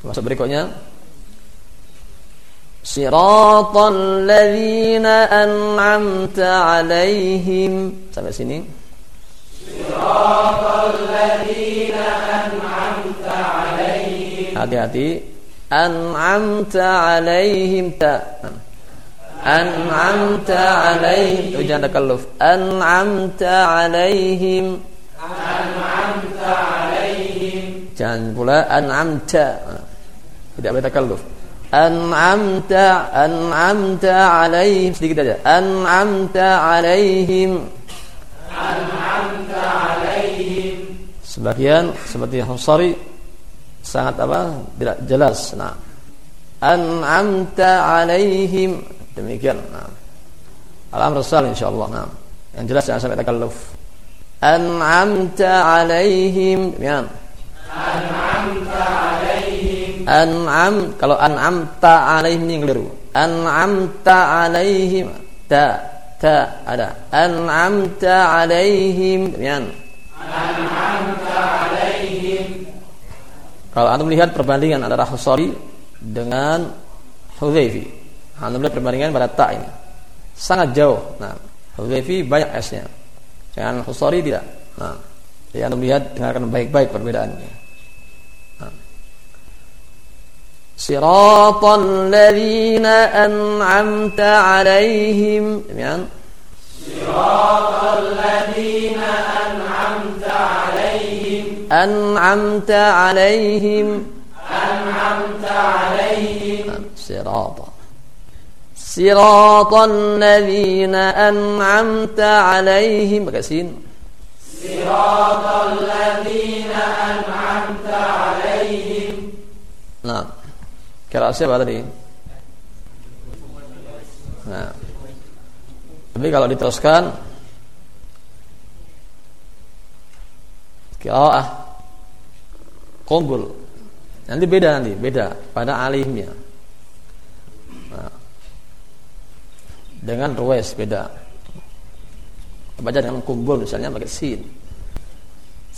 Masuk berikutnya. Siratal ladzina an'amta 'alaihim. Sampai sini. Siratal ladzina an'amta 'alaihim. Hati-hati. An'amta 'alaihim ta. An'amta 'alaihim. Itu jangan takalluf. An'amta 'alaihim. An'amta 'alaihim. Jangan pula an'amta. Tidak boleh takalluf. An'amta an'amta 'alaihim sedikit aja. An'amta 'alaihim. An'amta 'alaihim. Sebagian seperti Husari sangat apa? Tidak jelas. Nah. An'amta 'alaihim. Demikian. Nah. Al-amr insyaallah. Nah. Yang jelas jangan sampai takalluf. An'amta 'alaihim. Demikian. An'amta 'alaihim an'am kalau an'amta alaihim ini keliru. An'amta alaihim ta ta ada. An'amta alaihim demikian. An'amta alaihim. Kalau anda melihat perbandingan antara Husari dengan Hudhaifi. Anda melihat perbandingan pada ta ini. Sangat jauh. Nah Hudhaifi banyak S-nya. Dengan Husari tidak. Nah jadi anda melihat dengarkan baik-baik perbedaannya صراط الذين أنعمت عليهم. صراط الذين أنعمت عليهم. أنعمت عليهم أنعمت عليهم صراط. صراط الذين أنعمت عليهم. بكسين صراط الذين أنعمت عليهم نعم. Kira siapa tadi? Nah. Tapi kalau diteruskan ah kumpul nanti beda nanti beda pada alihnya. Nah, dengan ruwes beda. Baca dengan kumpul misalnya pakai sin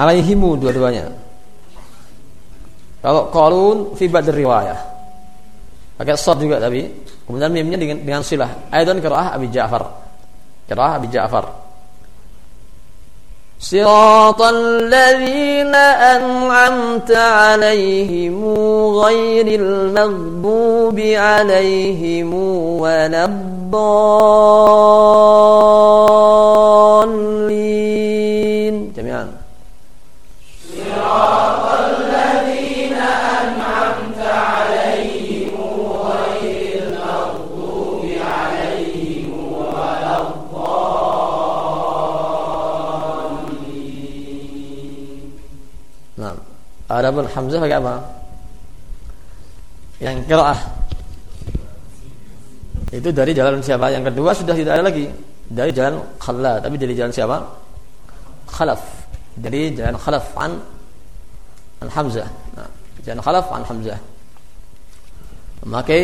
alaihimu dua-duanya. Kalau qalun fi badr riwayah. Pakai shad juga tapi kemudian mimnya dengan dengan silah. Aidan qiraah Abi Ja'far. Qiraah Abi Ja'far. صراط الذين أنعمت عليهم غير المغضوب عليهم ولا الضالين Adapun Hamzah pakai apa? Yang kiraah itu dari jalan siapa? Yang kedua sudah tidak ada lagi dari jalan Khalla, tapi dari jalan siapa? Khalaf. Jadi jalan Khalaf an an Hamzah. Nah, jalan Khalaf an Hamzah. Maka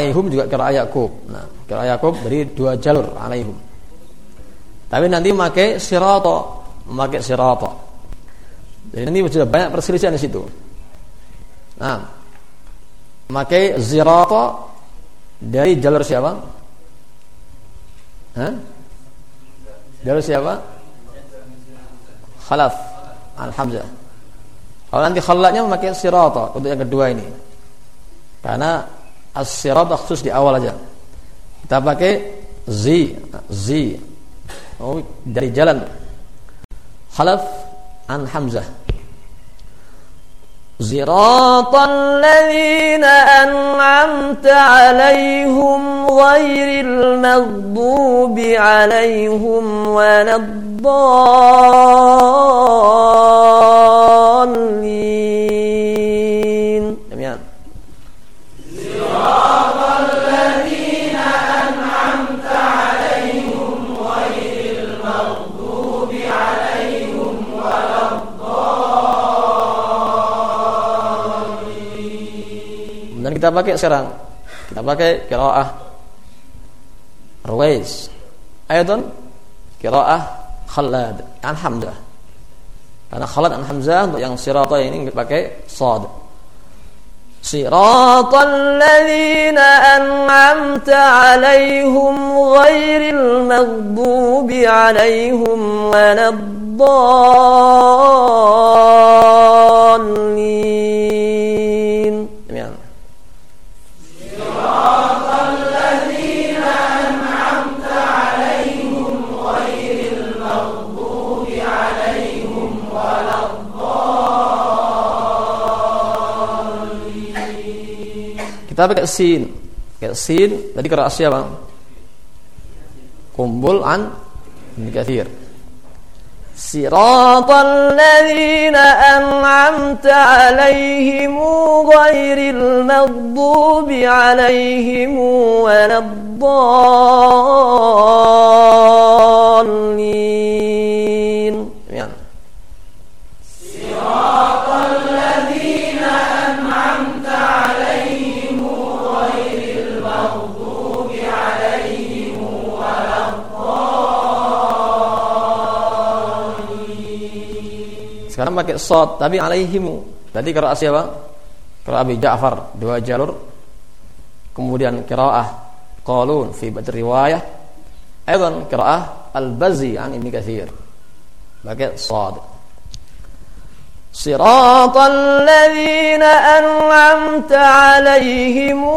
alaihum juga kira Yakub nah kira Yakub dari dua jalur alaihum tapi nanti pakai sirato memakai sirato jadi ini sudah banyak perselisihan di situ nah memakai zirato dari jalur siapa Hah? jalur siapa Khalaf Al-Hamzah. Kalau nanti khalatnya memakai sirata untuk yang kedua ini. Karena as-sirata khusus di awal aja. Kita pakai zi, zi. Oh, dari jalan. Khalaf an Hamzah. صراط الذين أنعمت عليهم غير المغضوب عليهم ولا الضالين kita pakai sekarang kita pakai kiraah Ruwais Ayatun kiraah Khalad an Hamzah karena Khalad an Hamzah untuk yang sirata ini pakai sad صراط الذين أنعمت عليهم غير المغضوب عليهم ولا الضالين kita pakai sin pakai sin tadi keras siapa kumpul an ini kathir صراط الذين أنعمت عليهم غير المغضوب عليهم ولا الضالين pakai sod tapi alaihimu. Tadi qiraah siapa? Qiraah Abi Ja'far dua jalur. Kemudian qiraah Qalun fi ba'd riwayah. Aidan qiraah Al-Bazzi an Ibnu Katsir. Pakai sod. صراط الذين أنعمت عليهم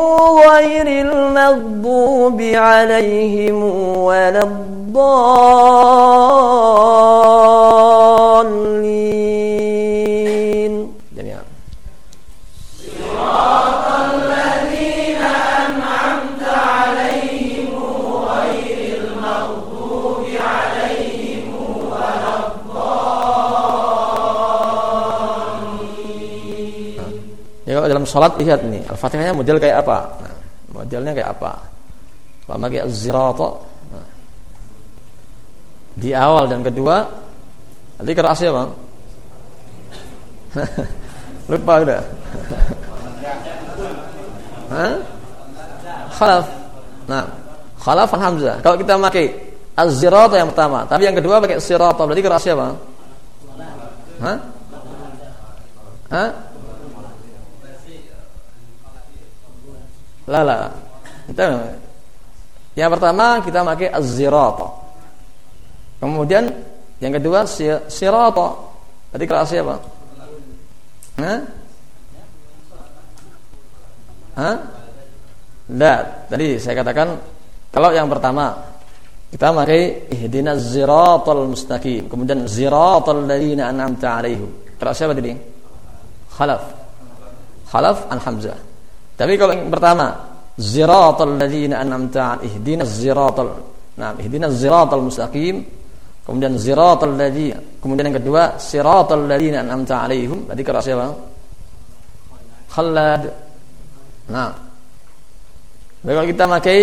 غير المغضوب عليهم ولا الضالين sholat lihat nih Al-Fatihahnya model kayak apa? Nah, modelnya kayak apa? Kalau pakai az-zirata nah. di awal dan kedua nanti kerasnya bang lupa udah Hah? khalaf nah khalaf hamzah kalau kita pakai az-zirata yang pertama tapi yang kedua pakai sirata berarti kerasnya bang Hah? Hah? Lala. Kita yang pertama kita pakai az-zirata. Kemudian yang kedua sirata. Tadi kelas siapa? Hah? Hah? Tidak. Tadi saya katakan kalau yang pertama kita pakai ihdinas ziratal mustaqim. Kemudian ziratal ladzina an'amta alaihim. Kelas siapa tadi? Khalaf. Khalaf an Hamzah. Tapi kalau yang pertama, ziratal ladzina an'amta ihdinas ziratal. Nah, ihdinas ziratal mustaqim. Kemudian ziratal ladzina. Kemudian yang kedua, siratal ladzina an'amta alaihim. Tadi kira siapa? Khalad. Nah. Baik kalau kita pakai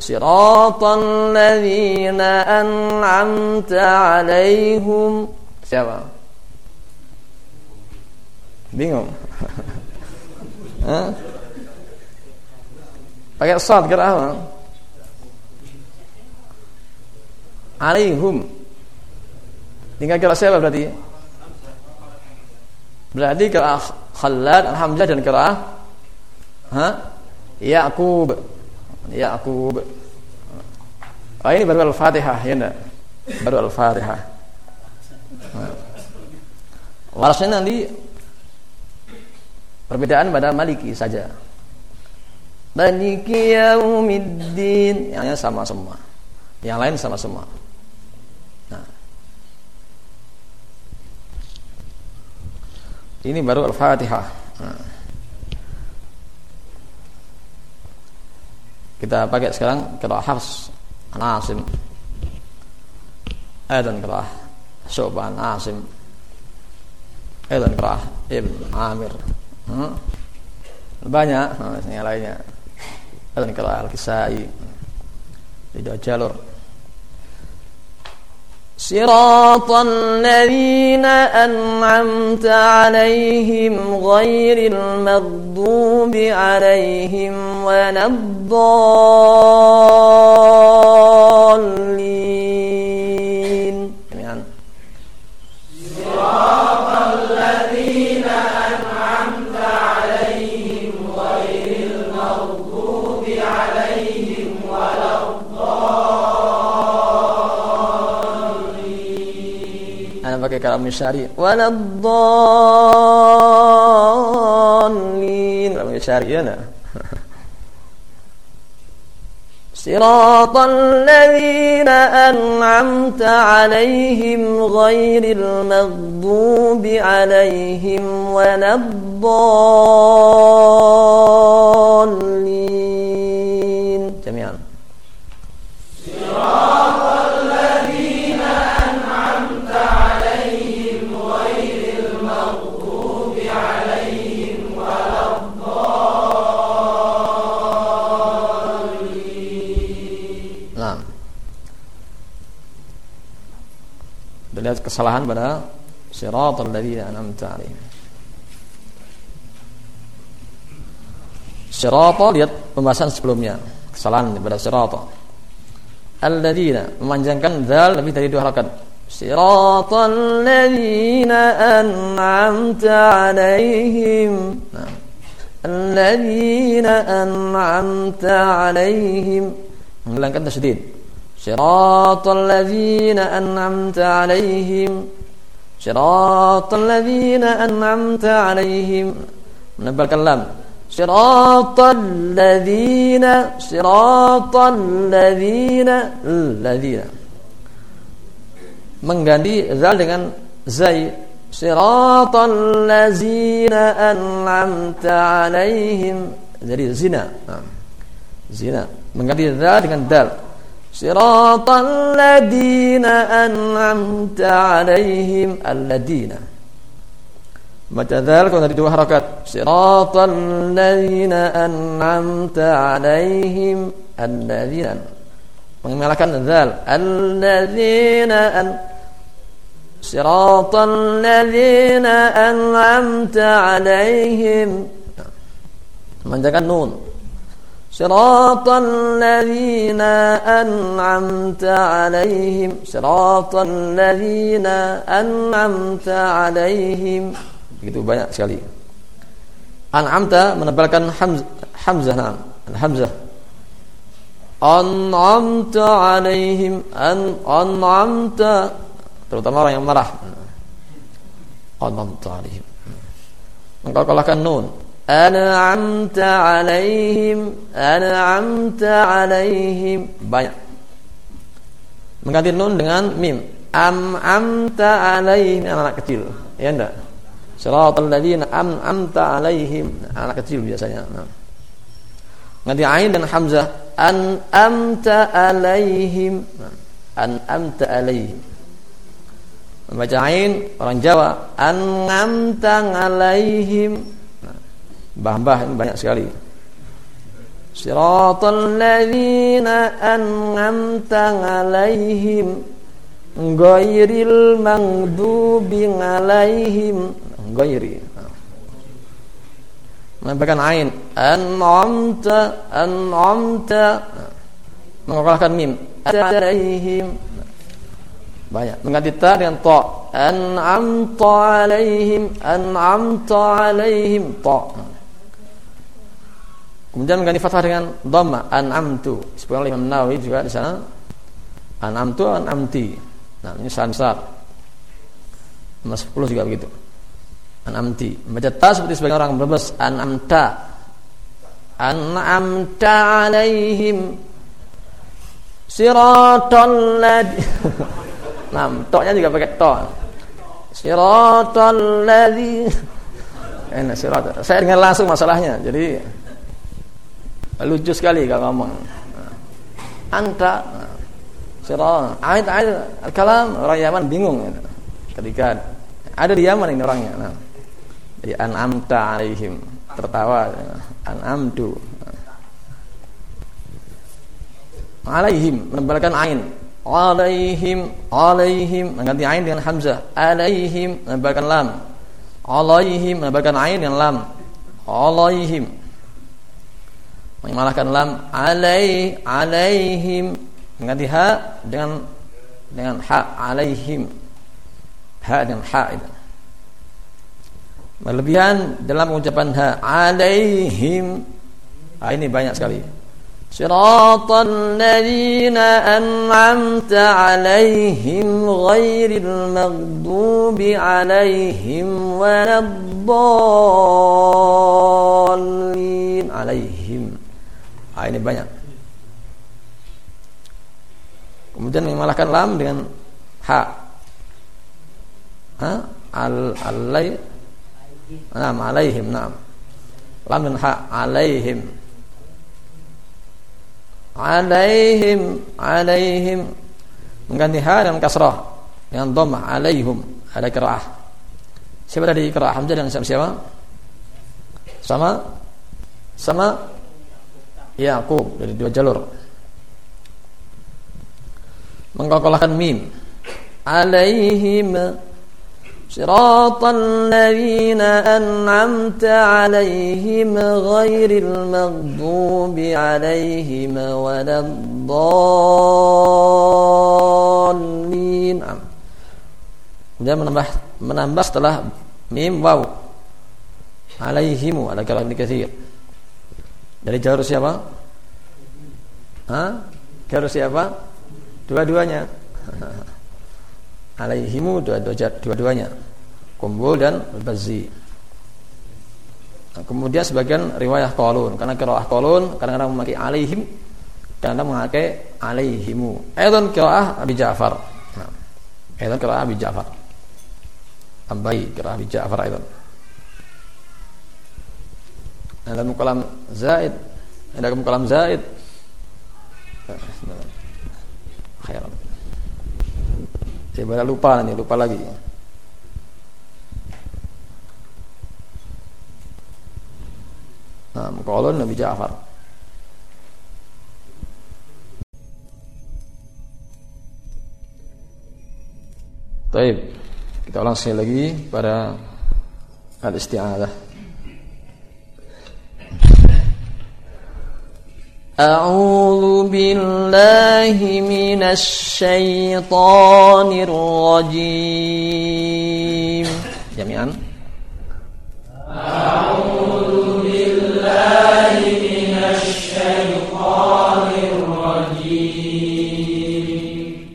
siratal ladzina an'amta alaihim. Siapa? Bingung. Hah? Pakai sad kira? Alaihum. Tinggal kira siapa berarti? Berarti kira Khalad, Hamzah dan kira ha? Yaqub. Yaqub. Oh ini baru Al-Fatihah ya enggak? Baru Al-Fatihah. Walasnya nanti perbedaan pada maliki saja. Maliki yaumiddin. Yang sama semua. Yang lain sama semua. Nah. Ini baru Al-Fatihah. Nah. Kita pakai sekarang kira Hafs Nasim Aidan kira Syu'ban Nasim Aidan kira Ibn Amir hmm? Banyak nah, yang lainnya Aidan kira Al-Kisai Di dua jalur صراط الذين أنعمت عليهم غير المغضوب عليهم ولا الضالين كلام ابن الشعري ولا الضالين. كلام ابن الشعري هنا صراط الذين أنعمت عليهم غير المغضوب عليهم ولا الضالين. Kesalahan pada siratal ladzina an'amta 'alaihim. Sirata lihat pembahasan sebelumnya. Kesalahan pada sirata. Alladzina memanjangkan zal lebih dari dua harakat. Siratal ladzina an'amta 'alaihim. Nah. Alladzina an'amta 'alaihim. Menghilangkan tasydid. صراط الذين أنعمت عليهم صراط الذين أنعمت عليهم. Menambahkan lam. صراط الذين صراط الذين الذين. Mengganti zal dengan zai. صراط الذين أنعمت عليهم. Jadi zina. Zina. Mengganti zal dengan dal. صراط الذين أنعمت عليهم الذين. متى ذلك؟ dari dua صراط الذين أنعمت عليهم الذين. mengalahkan zal الذين أن صراط الذين أنعمت عليهم. menjaga nun صراط الذين أنعمت عليهم صراط الذين أنعمت عليهم begitu banyak sekali an'amta menebalkan hamz, hamzah nam hamzah an'amta alaihim an an'amta terutama orang yang marah an'amta alaihim engkau kalahkan nun an'amta alaihim an'amta alaihim. Banyak. Mengganti nun dengan mim. Am'amta alaihim. Anak, -anak kecil. Ya enggak? Siratal ladzina am'amta alaihim. Anak kecil biasanya. Nah. Ganti ain dan hamzah. An'amta alaihim. An'amta alaihim. Membaca ain orang Jawa. An'amta alaihim Mbah-mbah ini banyak sekali. Siratal ladzina an'amta 'alaihim ghairil maghdubi 'alaihim. Ghairi. Menambahkan ain. An'amta an'amta. Mengalahkan mim. Alaihim. Banyak. Mengganti ta dengan ta. An'amta alaihim an'amta alaihim. Ta Kemudian mengganti fathah dengan dhamma an'amtu. Oleh Imam Nawawi juga di sana. An'amtu an'amti. Nah, ini sansar. Nomor 10 juga begitu. An'amti. Membaca ta seperti sebagian orang berbes an'amta. An'amta alaihim siratal ladzi Nah, toknya juga pakai to. Siratal ladzi Enak sirat. Saya dengar langsung masalahnya. Jadi lucu sekali kalau ngomong. Anta sirat. Ayat ayat kalam orang Yaman bingung. Ketika ada di Yaman ini orangnya. Nah, jadi an'amta alaihim. Tertawa. An'amtu. Alaihim. Menebalkan ain. Alaihim alaihim. Mengganti ain dengan hamzah. Alaihim menebalkan lam. Alaihim menebalkan ain dengan lam. Alaihim mengalahkan lam alai alaihim mengganti ha dengan dengan ha alaihim ha dengan ha itu Berlebihan dalam mengucapkan ha alaihim. Ha, ini banyak sekali. Siratal ladzina an'amta alaihim ghairil maghdubi alaihim waladdallin alaihim. Ha, ini banyak. Kemudian mengalahkan lam dengan ha. Ha? Al alai Naam alaihim naam. Lam dan ha alaihim. Alaihim alaihim mengganti ha dengan kasrah dengan dhammah alaihim ada qiraah. Siapa tadi qiraah Hamzah siapa? siapa? Sama sama Yaqub dari dua jalur. Mengkokolahkan mim. Alaihim siratal ladzina an'amta alaihim ghairil maghdubi alaihim waladdallin. Dia menambah menambah setelah mim waw. Alaihimu ala kalam dikasih. Dari jalur siapa? Hah? Jalur siapa? Dua-duanya. alaihimu dua-duanya kumbul dan bazi nah, kemudian sebagian riwayah kolun karena kiraah kolun kadang-kadang memakai alaihim kadang-kadang memakai alaihimu Aydan kiraah Abi Ja'far nah, kiraah Abi Ja'far Abai kiraah Abi Ja'far dalam kalam Zaid ada kalam Zaid khairan saya pada lupa nanti, lupa lagi. Nah, kalau Nabi Ja'far. Baik, kita ulang sekali lagi pada al-isti'adah. أعوذ بالله من الشيطان الرجيم. جميعا. أعوذ بالله من الشيطان الرجيم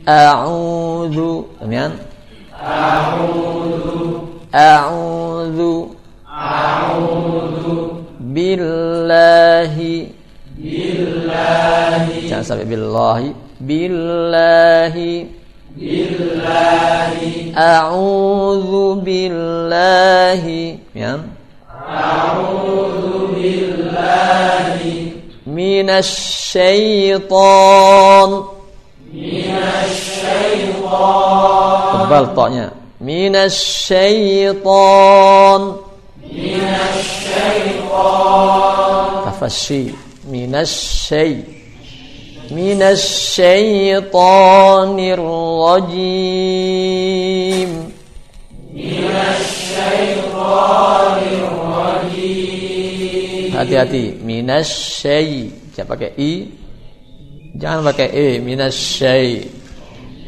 أعوذ جميعا. أعوذ أعوذ أعوذ بالله sampai billahi billahi. Billahi. A'udzu billahi. Ya. A'udzu billahi. Minasy syaitan. Minasy syaitan. Tebal toknya. Minasy syaitan. Minasy syaitan. Tafashi minasy syaitan من الشيطان الرجيم من الشيطان الرجيم hati-hati minasyai jangan pakai i jangan pakai e minasyai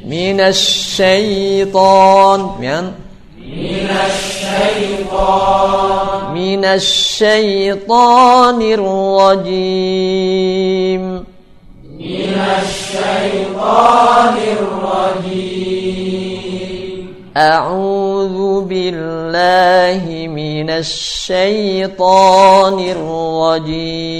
minasyaiton ya من الشيطان من أعوذ بالله من الشيطان الرجيم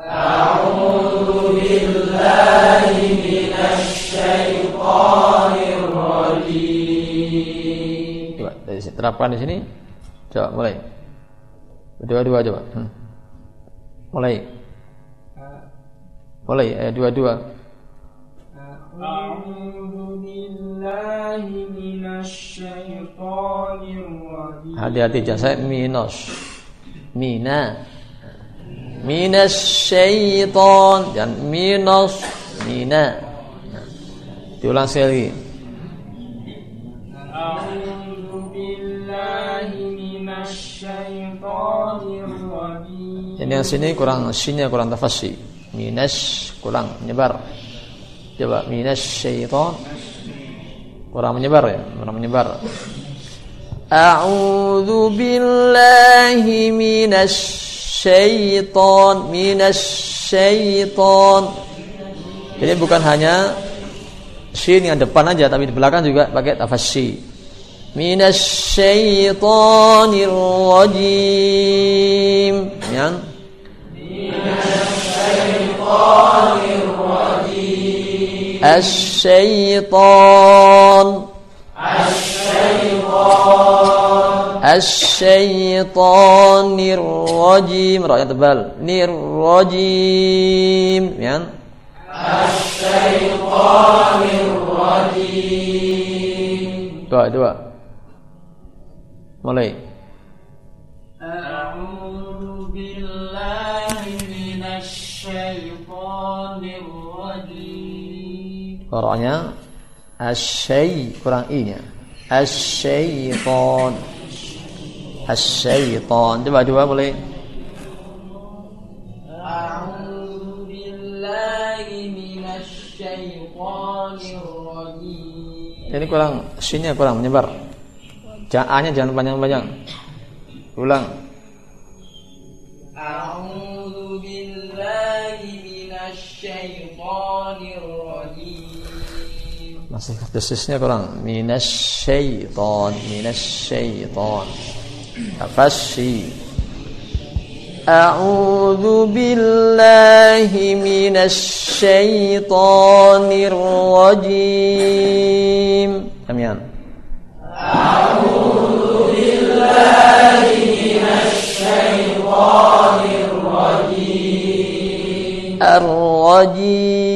أعوذ بالله من الشيطان الرجيم Coba dari sini, terapkan di sini. Coba mulai. Dua-dua coba. Hmm. Mulai. mulai ayat 22 Hati-hati jasa minus, Mina. Minus syaitan Dan minus Mina. Tulang Diulang sekali Ini yang sini kurang Sinnya kurang tafasih Minas kurang menyebar. Coba minas syaiton kurang menyebar ya, kurang menyebar. A'udzu billahi minas syaiton minas syaiton. Jadi bukan hanya shin yang depan aja tapi di belakang juga pakai tafasi. Minas syaitonir rajim. Ya. الشيطان الشيطان الرجيم رأي tebal nirrajim ya dua dua mulai Koroknya asyai kurang i-nya. Asyaiton. Asyaiton. Coba coba boleh. Ini kurang sinnya kurang menyebar. Ja'anya jangan panjang-panjang. Ulang. Masih khususnya kurang. Minas syaitan, minas syaitan. Afasyi A'udhu billahi minas syaitanir rajim. Amin. A'udzu billahi minas syaitanir rajim. Ar-rajim.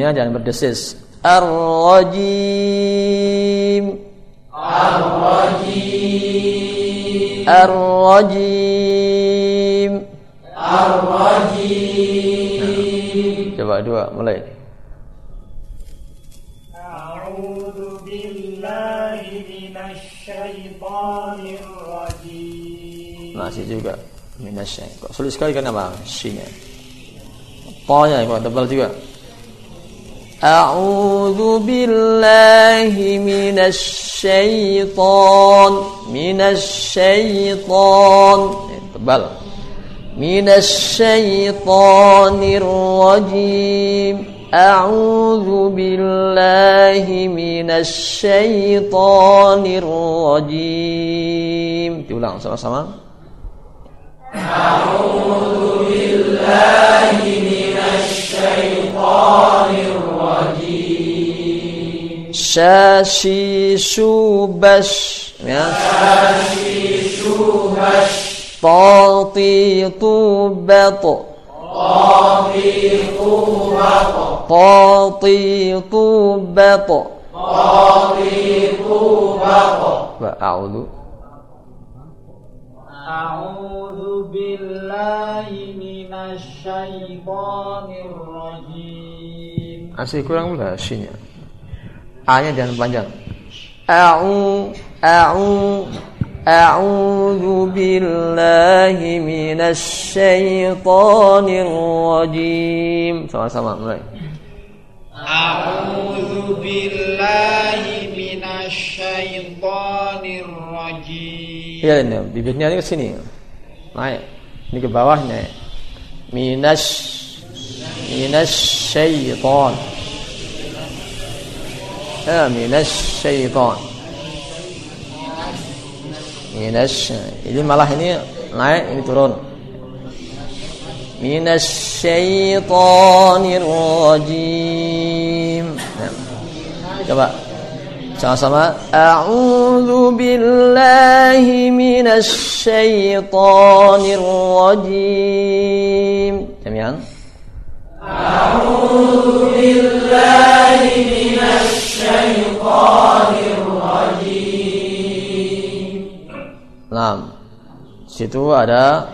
sebelumnya jangan berdesis. Ar-rajim. Ar-rajim. Ar-rajim. Ar-rajim. Coba dua, mulai. A'udzu billahi minasy rajim. Masih juga minasy. Kok sulit sekali kan nama? Syinya. Tanya kok tebal juga. A'udzu billahi minasyaiton minasyaiton Eh, tebal. minasyaitonir rajim A'udzu billahi minasyaitonir rajim Diulang sama-sama Shashi Shubash. Ya. Shashi Shubash Tati Tubat. Tati Tubat. Tati Tubat. Tati Tubat. Ba'audu A'udhu billahi minasyaitonir rajim Masih kurang pula ya? sinyal A-nya jangan panjang A'u A'u A'udzu billahi minasyaitonir rajim Sama-sama mulai أعوذ بالله من الشيطان الرجيم Iya ini bibitnya ini ke sini. Naik. Ini ke bawahnya. Minas minasyaiton ya minasyaiton minas ini malah ini naik ini turun. minasyaitonir rajim nah, coba. Sama-sama. a'udzu billahi minasyaitonir rajim jami'an a'udzu billahi minasyaitonir rajim Nah, situ ada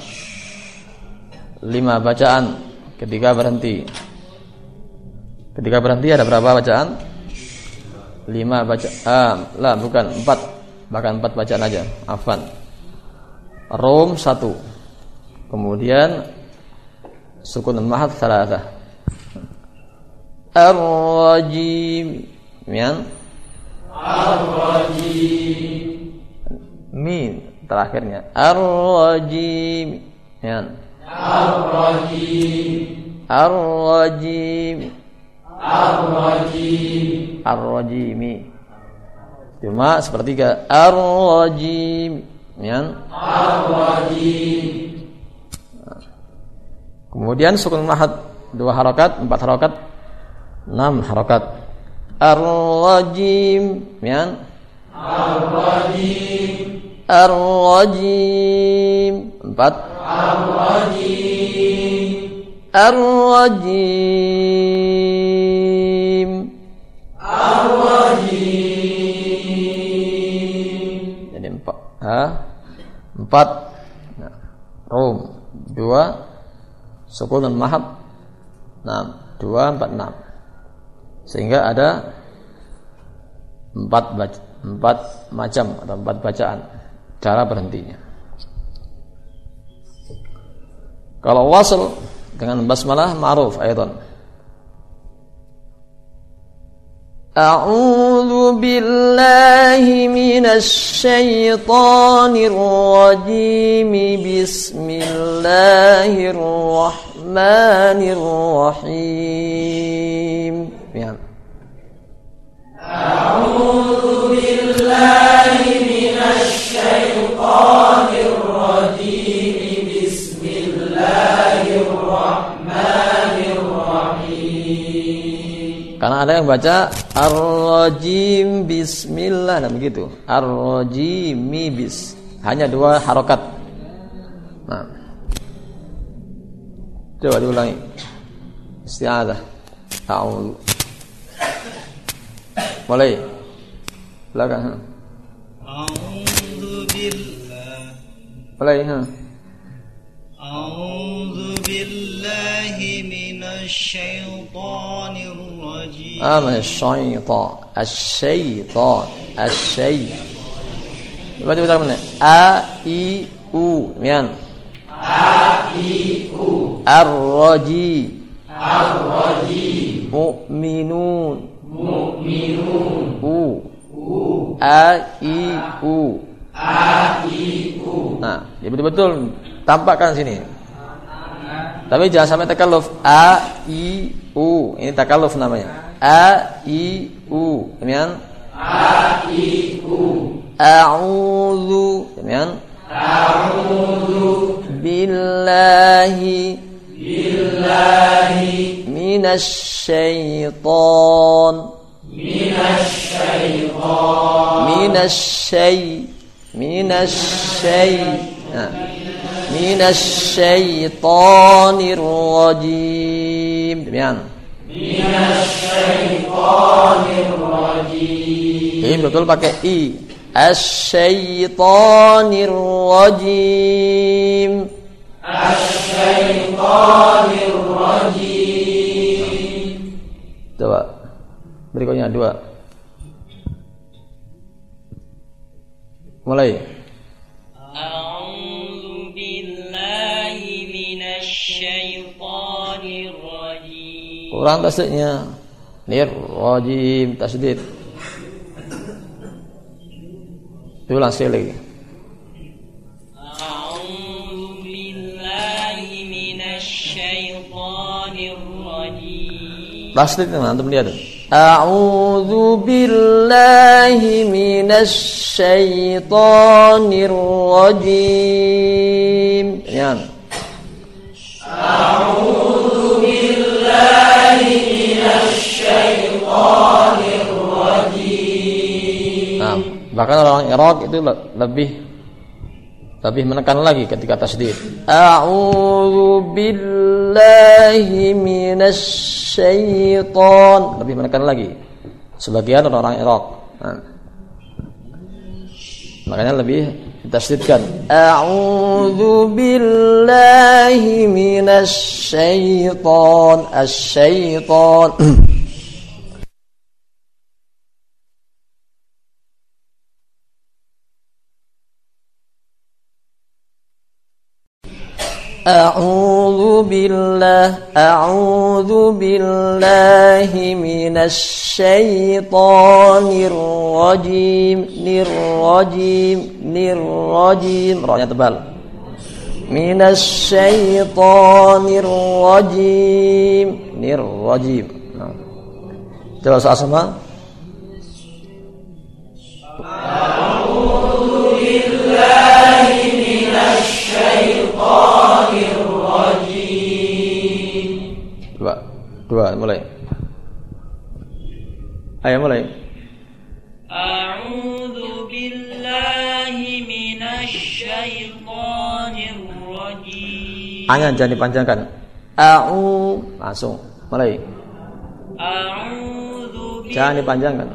lima bacaan. Ketika berhenti. Ketika berhenti ada berapa bacaan? lima baca ah, lah bukan empat. Bahkan empat bacaan aja. Afan rom satu. Kemudian sukun mahat salasa ar-rajim. Mian? Ar-rajim. Min terakhirnya. Ar-rajim. Mian? Ar-rajim. Ar-rajim. Ar-Rajim. Ar-Rajimi. Cuma sepertiga. Ar-Rajim. Ya. Ar-Rajim. Kemudian sukun mahat Dua harokat, empat harokat Enam harokat. Ar-Rajim. Ya. Ar-Rajim. Ar-Rajim. Empat? Ar-Rajim. Ar-Rajim. Ar-Rajim. Jadi empat. Ha? Empat. Nah, Rum. Dua. Sukun dan mahab. Enam. Dua, empat, enam Sehingga ada Empat Empat macam Atau empat bacaan Cara berhentinya Kalau wasl dengan basmalah ma'ruf ayatan. A'udzu billahi minasy syaithanir rajim. Bismillahirrahmanirrahim. Ya. Rajim. Karena ada yang baca Ar-Rajim Bismillah dan begitu. Ar-Rajimi bis. Hanya dua harokat. Nah. Coba diulangi. Isti'adah. A'udzu. Mulai. Billah. Mulai. Ha. أعوذ بالله من الشيطان الرجيم آمن الشيطان الشيطان الشي Berarti kita mana? A I U Mian A I U Ar-Raji Ar-Raji Mu'minun Mu'minun U A I U A I U Nah, jadi betul-betul tampakkan sini. Tapi jangan sampai takalluf A I U. Ini takalluf namanya. A I U. Kemudian A I U A'udzu. Kemudian A'udzu billahi billahi minasyaiton minasyaiton minasyai minasyai nah. minasyaitonir rajim demikian minasyaitonir rajim ini betul pakai i asyaitonir rajim asyaitonir rajim Coba berikutnya dua. Mulai. Rajim. Kurang tasiknya. Nir rajim tasdid. itu sekali lagi. last itu antum lihat. A'udzu billahi minasy syaithanir rajim. Ya. A'udzu billahi minasy syaithanir rajim. Nah, bahkan orang Irak itu lebih lebih menekan lagi ketika tasdid. A'udzu billahi minasy syaitan. Lebih menekan lagi. Sebagian orang Irak. Nah. Makanya lebih ditasdidkan. A'udzu billahi minasy syaitan. Asy-syaitan. أعوذ بالله أعوذ بالله من الشيطان الرجيم الرجيم الرجيم رأينا tebal من الشيطان الرجيم الرجيم nah. coba soal sama dua mulai. Ayo mulai. A'udzu billahi minasy syaithanir rajim Angan jangan dipanjangkan. A'u langsung mulai. A'udzu jangan dipanjangkan.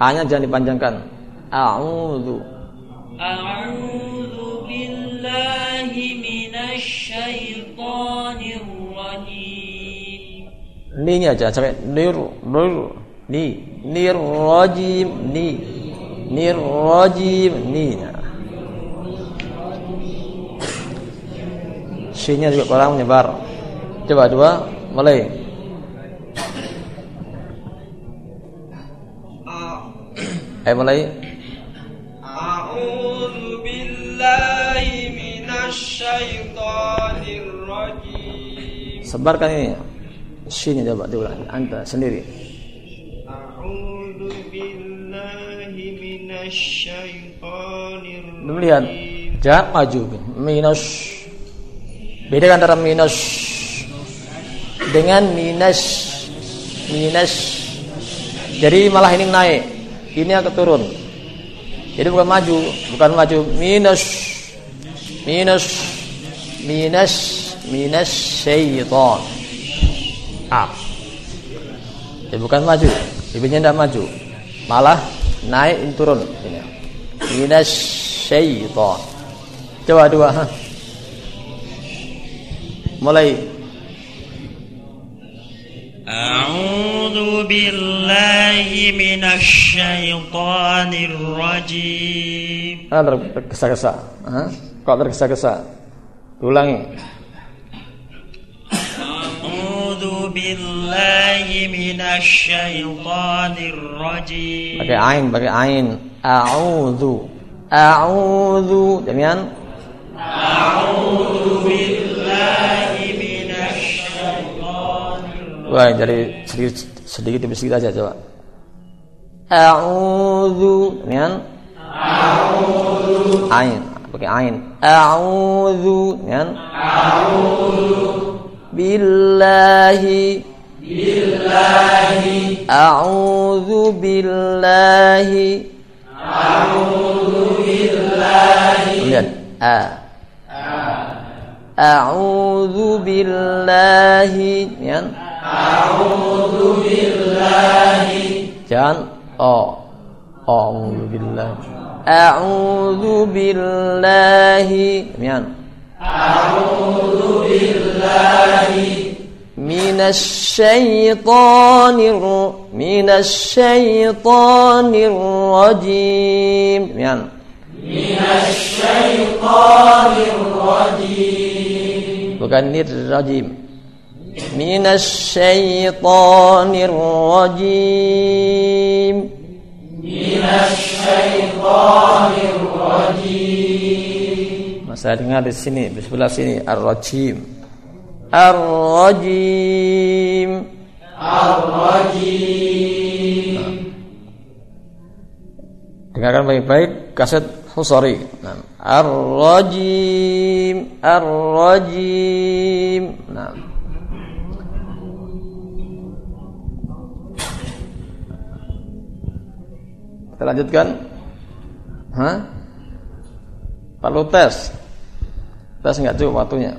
Hanya jangan dipanjangkan. A'udhu A'udzu billahi minasy syaithanir rajim ni ni aja sampai nir nir ni nir rajim ni nir rajim ni. Sinya juga kurang menyebar. Coba dua mulai. Ayo mulai. A'udzu billahi minasy syaithanir rajim Sebarkan ini. Sini dapat diulangi anda sendiri. Lihat. Jangan maju. Minus. Beda antara minus dengan minus. Minus. Jadi malah ini naik. Ini akan turun. Jadi bukan maju, bukan maju. Minus. Minus. Minus. Minus syaitan Ah. Jadi bukan maju. Bibirnya tidak maju. Malah naik ini turun. Ini. Minus syaitan. Coba dua. ha. Mulai. أعوذ بالله من الشيطان الرجيم Ah, ter- tergesa-gesa. Hah? Kok tergesa-gesa? Ulangi. billahi minasyaitonir rajim. Pakai ain, pakai ain. A'udzu. A'udzu. Demian. A'udzu billahi minasyaitonir rajim. Wah, jadi sedikit sedikit demi sedikit aja coba. A'udzu. Demian. A'udzu. Ain, pakai ain. A'udzu. Demian. A'udzu. Billahi. Billahi. A'udzu billahi. A'udzu billahi. Kemudian a. A'udzu billahi. Demikian. Jangan o. A'udzu billahi. A'udzu billahi. Demikian. A'udzu billahi من الشيطان الر... من الشيطان الرجيم يعني من الشيطان الرجيم bukan الرجيم من الشيطان الرجيم Mas saya dengar di sini, di sebelah sini ar-rajim. Ar-rajim. Ar-Rajim. Dengarkan baik-baik kaset Husari. Nah, Ar-rajim, ar-rajim. Nah. Kita lanjutkan. Hah? Perlu tes. Tes enggak cukup waktunya.